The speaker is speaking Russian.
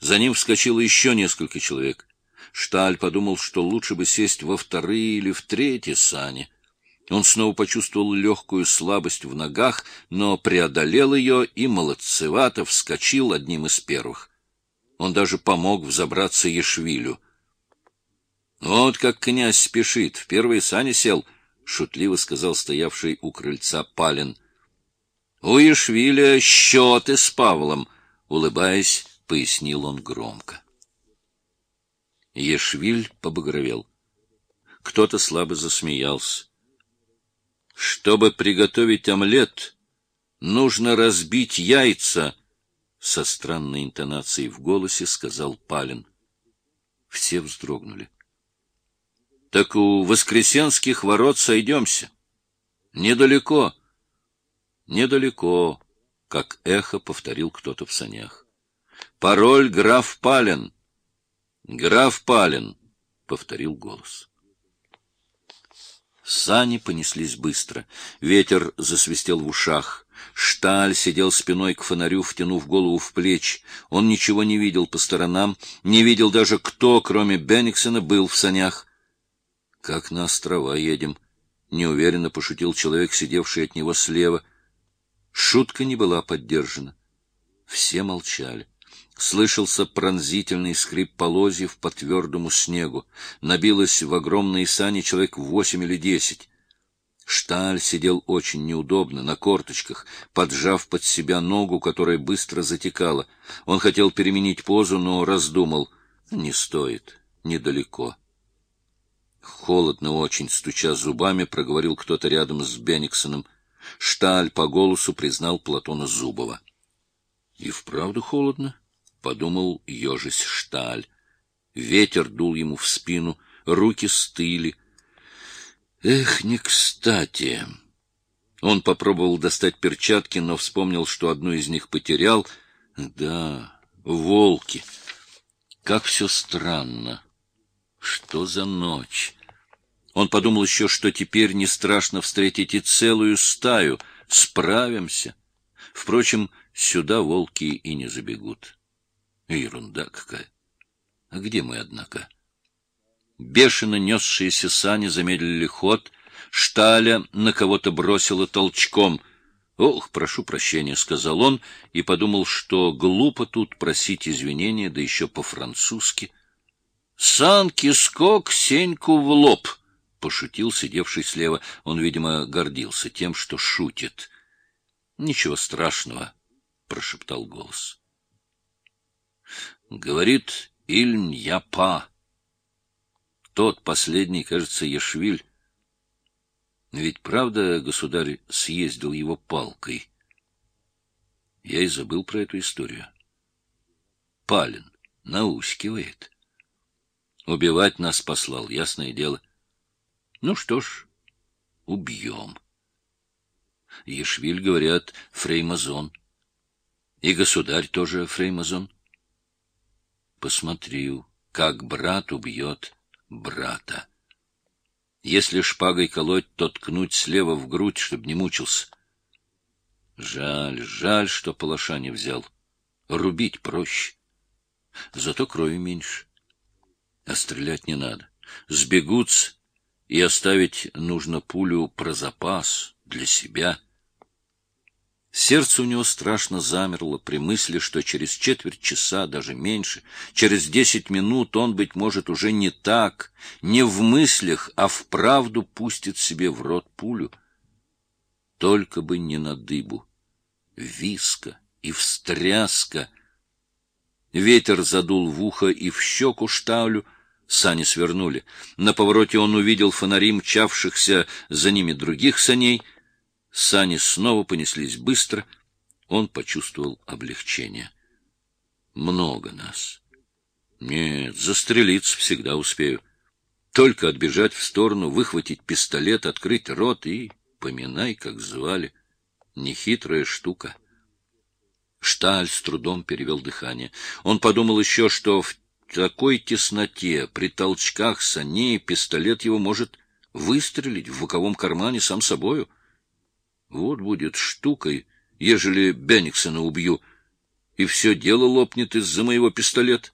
За ним вскочило еще несколько человек. Шталь подумал, что лучше бы сесть во вторые или в третьи сани. Он снова почувствовал легкую слабость в ногах, но преодолел ее и молодцевато вскочил одним из первых. Он даже помог взобраться Ешвилю. Вот как князь спешит, в первые сани сел, — шутливо сказал стоявший у крыльца Палин. — У Ешвиля счеты с Павлом, — улыбаясь, пояснил он громко. Ешвиль побагровел. Кто-то слабо засмеялся. Чтобы приготовить омлет, нужно разбить яйца, со странной интонацией в голосе сказал Палин. Все вздрогнули. — Так у Воскресенских ворот сойдемся. — Недалеко. — Недалеко, — как эхо повторил кто-то в санях. — Пароль граф Палин. — Граф Палин, — повторил голос. Сани понеслись быстро. Ветер засвистел в ушах. Шталь сидел спиной к фонарю, втянув голову в плечи. Он ничего не видел по сторонам, не видел даже, кто, кроме Бенниксона, был в санях. — Как на острова едем, — неуверенно пошутил человек, сидевший от него слева. Шутка не была поддержана. Все молчали. Слышался пронзительный скрип полозьев по твердому снегу. Набилось в огромные сани человек восемь или десять. Шталь сидел очень неудобно, на корточках, поджав под себя ногу, которая быстро затекала. Он хотел переменить позу, но раздумал. Не стоит, недалеко. Холодно очень, стуча зубами, проговорил кто-то рядом с Бениксоном. Шталь по голосу признал Платона Зубова. — И вправду холодно? — подумал ежись Шталь. Ветер дул ему в спину, руки стыли. Эх, не кстати. Он попробовал достать перчатки, но вспомнил, что одну из них потерял. Да, волки. Как все странно. Что за ночь? Он подумал еще, что теперь не страшно встретить и целую стаю. Справимся. Впрочем, сюда волки и не забегут. Ерунда какая. А где мы, однако? Бешено несшиеся сани замедлили ход, Шталя на кого-то бросила толчком. «Ох, прошу прощения», — сказал он, и подумал, что глупо тут просить извинения, да еще по-французски. «Санки скок Сеньку в лоб», — пошутил сидевший слева. Он, видимо, гордился тем, что шутит. «Ничего страшного», — прошептал голос. Говорит Ильньяпа. Тот последний, кажется, Ешвиль. Ведь правда государь съездил его палкой? Я и забыл про эту историю. Палин наускивает. Убивать нас послал, ясное дело. Ну что ж, убьем. Ешвиль, говорят, фреймазон. И государь тоже фреймазон. Посмотрю, как брат убьет брата. Если шпагой колоть, то ткнуть слева в грудь, чтобы не мучился. Жаль, жаль, что палаша не взял. Рубить проще. Зато крови меньше. А стрелять не надо. Сбегутся, и оставить нужно пулю про запас для себя — Сердце у него страшно замерло при мысли, что через четверть часа, даже меньше, через десять минут он, быть может, уже не так, не в мыслях, а вправду пустит себе в рот пулю. Только бы не на дыбу. Виска и встряска. Ветер задул в ухо и в щеку штаулю, сани свернули. На повороте он увидел фонари мчавшихся за ними других саней — Сани снова понеслись быстро. Он почувствовал облегчение. Много нас. Нет, застрелиться всегда успею. Только отбежать в сторону, выхватить пистолет, открыть рот и поминай, как звали. Нехитрая штука. Шталь с трудом перевел дыхание. Он подумал еще, что в такой тесноте, при толчках саней, пистолет его может выстрелить в боковом кармане сам собою. Вот будет штукой, ежели Бенниксона убью, и все дело лопнет из-за моего пистолета.